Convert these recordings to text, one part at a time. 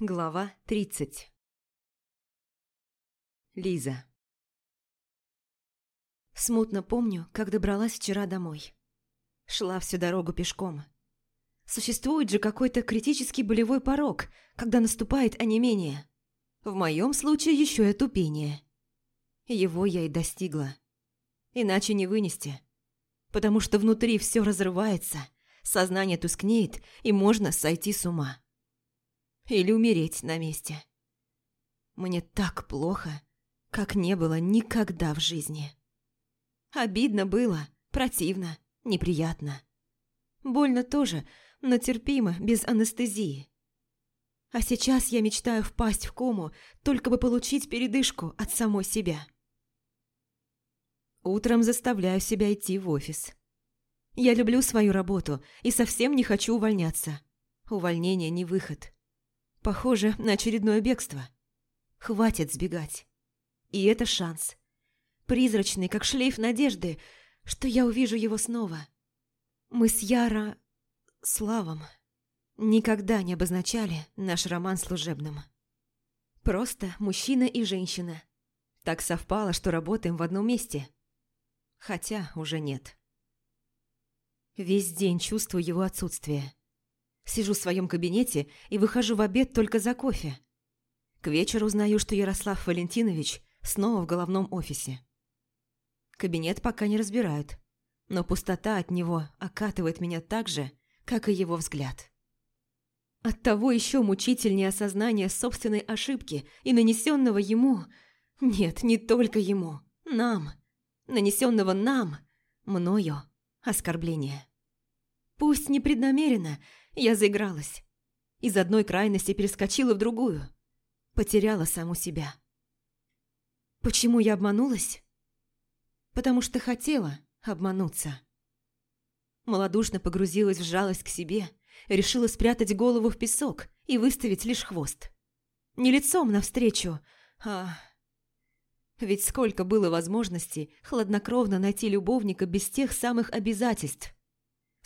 Глава 30 Лиза Смутно помню, как добралась вчера домой. Шла всю дорогу пешком. Существует же какой-то критический болевой порог, когда наступает онемение. В моем случае еще и тупение. Его я и достигла. Иначе не вынести. Потому что внутри все разрывается, сознание тускнеет, и можно сойти с ума. Или умереть на месте. Мне так плохо, как не было никогда в жизни. Обидно было, противно, неприятно. Больно тоже, но терпимо, без анестезии. А сейчас я мечтаю впасть в кому, только бы получить передышку от самой себя. Утром заставляю себя идти в офис. Я люблю свою работу и совсем не хочу увольняться. Увольнение не выход. Похоже на очередное бегство. Хватит сбегать. И это шанс. Призрачный, как шлейф надежды, что я увижу его снова. Мы с Яро... Славом никогда не обозначали наш роман служебным. Просто мужчина и женщина. Так совпало, что работаем в одном месте. Хотя уже нет. Весь день чувствую его отсутствие. Сижу в своем кабинете и выхожу в обед только за кофе. К вечеру узнаю, что Ярослав Валентинович снова в головном офисе. Кабинет пока не разбирают, но пустота от него окатывает меня так же, как и его взгляд. Оттого еще мучительнее осознание собственной ошибки и нанесенного ему... Нет, не только ему, нам. Нанесенного нам, мною, оскорбления. Пусть непреднамеренно, я заигралась. Из одной крайности перескочила в другую. Потеряла саму себя. Почему я обманулась? Потому что хотела обмануться. Малодушно погрузилась в жалость к себе, решила спрятать голову в песок и выставить лишь хвост. Не лицом навстречу, а... Ведь сколько было возможностей хладнокровно найти любовника без тех самых обязательств,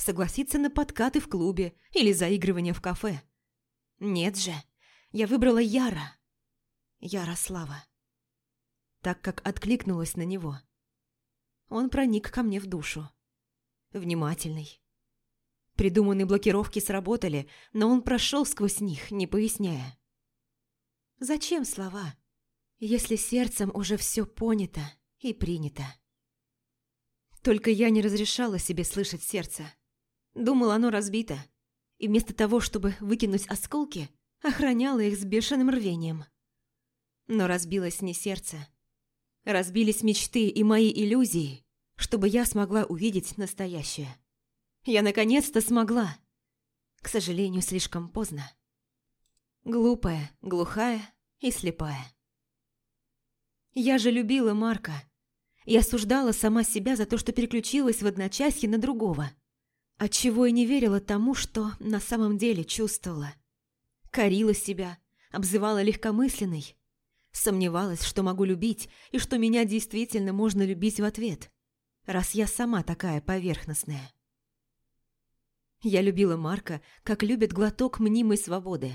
согласиться на подкаты в клубе или заигрывание в кафе. Нет же, я выбрала Яра. Ярослава. Так как откликнулась на него. Он проник ко мне в душу. Внимательный. Придуманные блокировки сработали, но он прошел сквозь них, не поясняя. Зачем слова, если сердцем уже все понято и принято? Только я не разрешала себе слышать сердце. Думал, оно разбито. И вместо того, чтобы выкинуть осколки, охраняла их с бешеным рвением. Но разбилось не сердце. Разбились мечты и мои иллюзии, чтобы я смогла увидеть настоящее. Я наконец-то смогла. К сожалению, слишком поздно. Глупая, глухая и слепая. Я же любила Марка. И осуждала сама себя за то, что переключилась в одночасье на другого – Отчего и не верила тому, что на самом деле чувствовала. Корила себя, обзывала легкомысленной. Сомневалась, что могу любить, и что меня действительно можно любить в ответ, раз я сама такая поверхностная. Я любила Марка, как любит глоток мнимой свободы.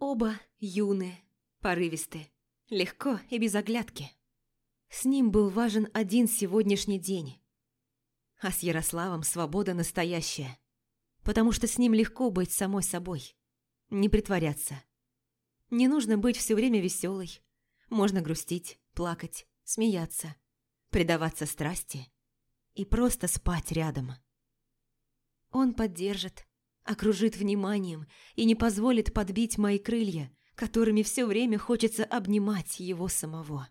Оба юные, порывисты, легко и без оглядки. С ним был важен один сегодняшний день, а с Ярославом свобода настоящая. Потому что с ним легко быть самой собой. Не притворяться. Не нужно быть все время веселой. Можно грустить, плакать, смеяться, предаваться страсти и просто спать рядом. Он поддержит, окружит вниманием и не позволит подбить мои крылья, которыми все время хочется обнимать его самого.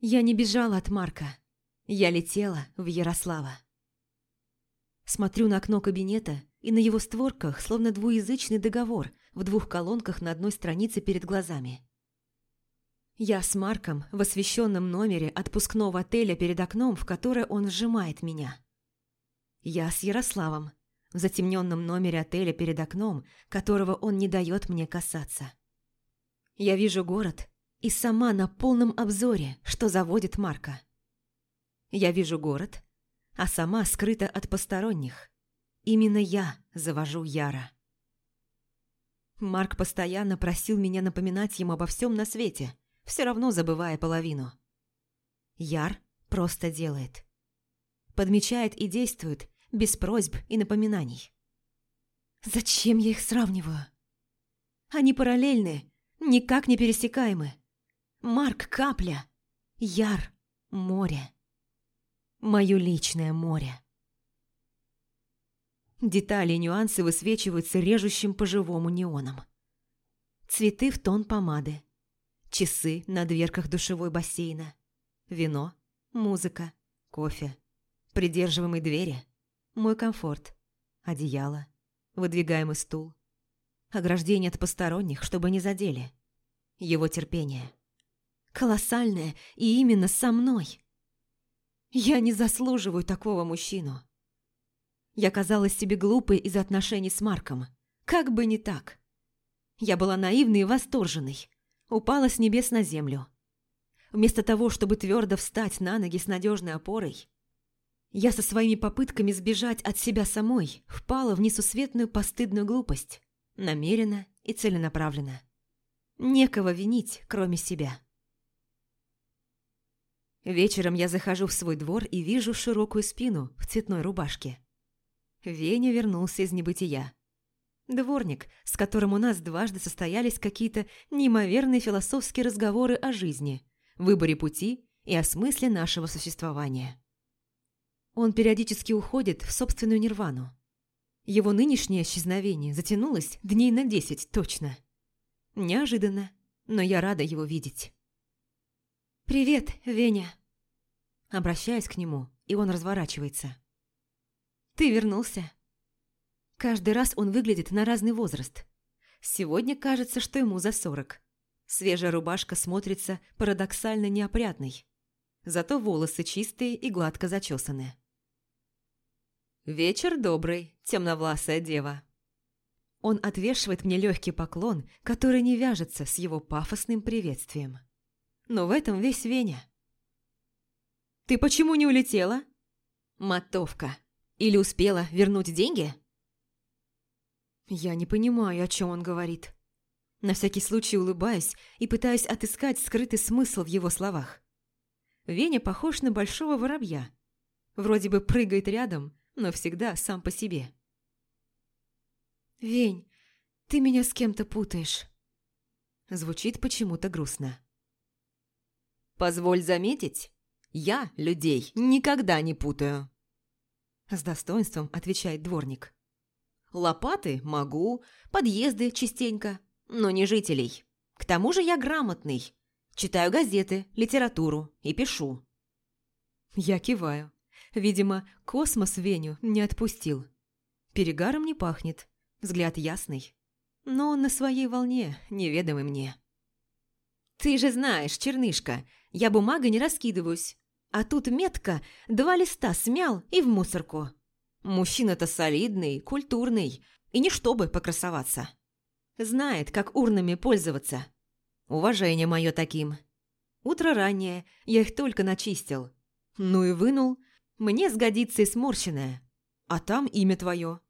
Я не бежала от Марка, я летела в Ярослава. Смотрю на окно кабинета, и на его створках словно двуязычный договор в двух колонках на одной странице перед глазами. Я с Марком в освещенном номере отпускного отеля перед окном, в которое он сжимает меня. Я с Ярославом в затемненном номере отеля перед окном, которого он не дает мне касаться. Я вижу город и сама на полном обзоре, что заводит Марка. Я вижу город, а сама скрыта от посторонних. Именно я завожу Яра. Марк постоянно просил меня напоминать ему обо всем на свете, все равно забывая половину. Яр просто делает. Подмечает и действует, без просьб и напоминаний. Зачем я их сравниваю? Они параллельны, никак не пересекаемы. Марк – капля, Яр – море. Мое личное море. Детали и нюансы высвечиваются режущим по-живому неоном. Цветы в тон помады. Часы на дверках душевой бассейна. Вино, музыка, кофе. Придерживаемые двери. Мой комфорт. Одеяло. Выдвигаемый стул. Ограждение от посторонних, чтобы не задели. Его терпение. Колоссальное и именно со мной. Я не заслуживаю такого мужчину. Я казалась себе глупой из-за отношений с Марком. Как бы не так. Я была наивной и восторженной. Упала с небес на землю. Вместо того, чтобы твердо встать на ноги с надежной опорой, я со своими попытками сбежать от себя самой впала в несусветную постыдную глупость, намеренно и целенаправленно. Некого винить, кроме себя. Вечером я захожу в свой двор и вижу широкую спину в цветной рубашке. Веня вернулся из небытия. Дворник, с которым у нас дважды состоялись какие-то неимоверные философские разговоры о жизни, выборе пути и о смысле нашего существования. Он периодически уходит в собственную нирвану. Его нынешнее исчезновение затянулось дней на десять точно. Неожиданно, но я рада его видеть. «Привет, Веня!» Обращаюсь к нему, и он разворачивается. Ты вернулся. Каждый раз он выглядит на разный возраст. Сегодня кажется, что ему за сорок. Свежая рубашка смотрится парадоксально неопрятной. Зато волосы чистые и гладко зачесаны. «Вечер добрый, темновласая дева». Он отвешивает мне легкий поклон, который не вяжется с его пафосным приветствием. Но в этом весь Веня. «Ты почему не улетела?» «Мотовка», или успела вернуть деньги? Я не понимаю, о чем он говорит. На всякий случай улыбаюсь и пытаюсь отыскать скрытый смысл в его словах. Веня похож на большого воробья. Вроде бы прыгает рядом, но всегда сам по себе. «Вень, ты меня с кем-то путаешь». Звучит почему-то грустно. «Позволь заметить, я людей никогда не путаю». С достоинством отвечает дворник. Лопаты могу, подъезды частенько, но не жителей. К тому же я грамотный. Читаю газеты, литературу и пишу. Я киваю. Видимо, космос Веню не отпустил. Перегаром не пахнет, взгляд ясный. Но он на своей волне, неведомый мне. «Ты же знаешь, чернышка, я бумагой не раскидываюсь. А тут метка, два листа смял и в мусорку. Мужчина-то солидный, культурный, и не чтобы покрасоваться. Знает, как урнами пользоваться. Уважение мое таким. Утро раннее, я их только начистил. Ну и вынул. Мне сгодится и сморщенное. А там имя твое.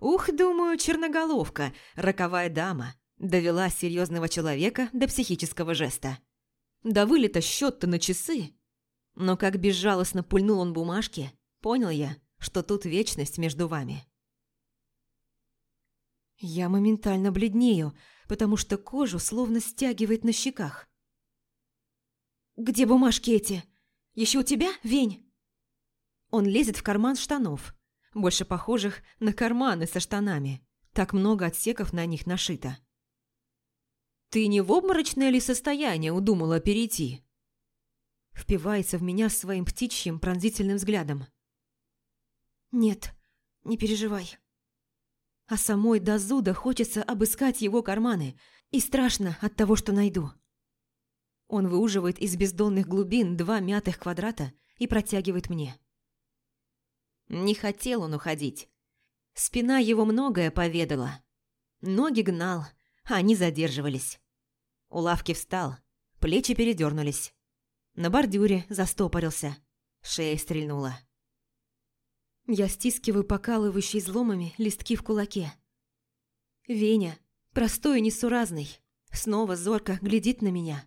Ух, думаю, черноголовка, роковая дама, довела серьезного человека до психического жеста. Да вылета счет-то на часы. Но как безжалостно пульнул он бумажки, понял я, что тут вечность между вами. Я моментально бледнею, потому что кожу словно стягивает на щеках. «Где бумажки эти? Еще у тебя, Вень?» Он лезет в карман штанов, больше похожих на карманы со штанами. Так много отсеков на них нашито. «Ты не в обморочное ли состояние удумала перейти?» впивается в меня своим птичьим пронзительным взглядом. «Нет, не переживай». А самой до зуда хочется обыскать его карманы, и страшно от того, что найду. Он выуживает из бездонных глубин два мятых квадрата и протягивает мне. Не хотел он уходить. Спина его многое поведала. Ноги гнал, они задерживались. У лавки встал, плечи передернулись. На бордюре застопорился. Шея стрельнула. Я стискиваю покалывающие изломами листки в кулаке. «Веня, Простой и несуразный, снова зорко глядит на меня,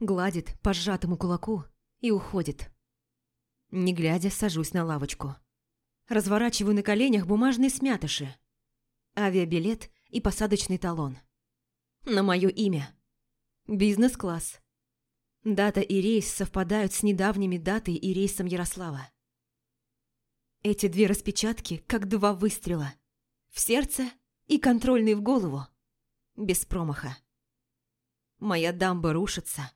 гладит по сжатому кулаку и уходит. Не глядя, сажусь на лавочку. Разворачиваю на коленях бумажные смятыши. Авиабилет и посадочный талон. На мое имя. Бизнес-класс. Дата и рейс совпадают с недавними датой и рейсом Ярослава. Эти две распечатки как два выстрела. В сердце и контрольный в голову. Без промаха. Моя дамба рушится.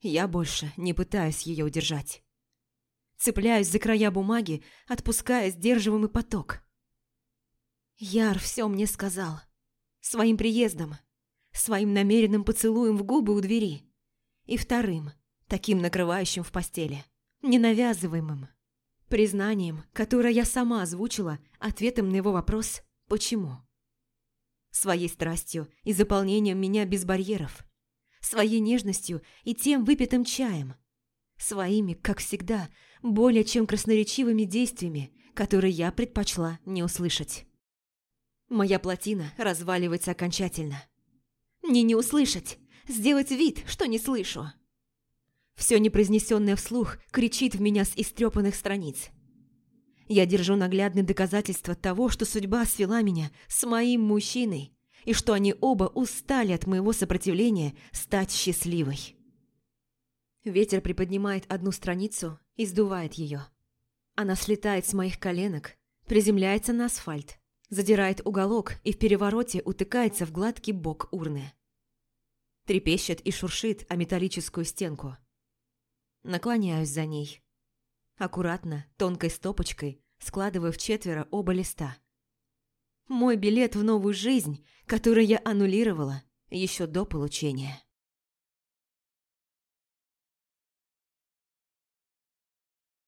Я больше не пытаюсь ее удержать. Цепляюсь за края бумаги, отпуская сдерживаемый поток. Яр все мне сказал. Своим приездом, своим намеренным поцелуем в губы у двери. И вторым, таким накрывающим в постели, ненавязываемым. Признанием, которое я сама озвучила, ответом на его вопрос «почему?». Своей страстью и заполнением меня без барьеров. Своей нежностью и тем выпитым чаем. Своими, как всегда, более чем красноречивыми действиями, которые я предпочла не услышать. Моя плотина разваливается окончательно. Мне не услышать, сделать вид, что не слышу. Все непроизнесенное вслух кричит в меня с истрепанных страниц. Я держу наглядные доказательства того, что судьба свела меня с моим мужчиной, и что они оба устали от моего сопротивления стать счастливой. Ветер приподнимает одну страницу и сдувает ее. Она слетает с моих коленок, приземляется на асфальт, задирает уголок и в перевороте утыкается в гладкий бок урны. Трепещет и шуршит о металлическую стенку. Наклоняюсь за ней. Аккуратно, тонкой стопочкой, складываю в четверо оба листа. Мой билет в новую жизнь, который я аннулировала еще до получения.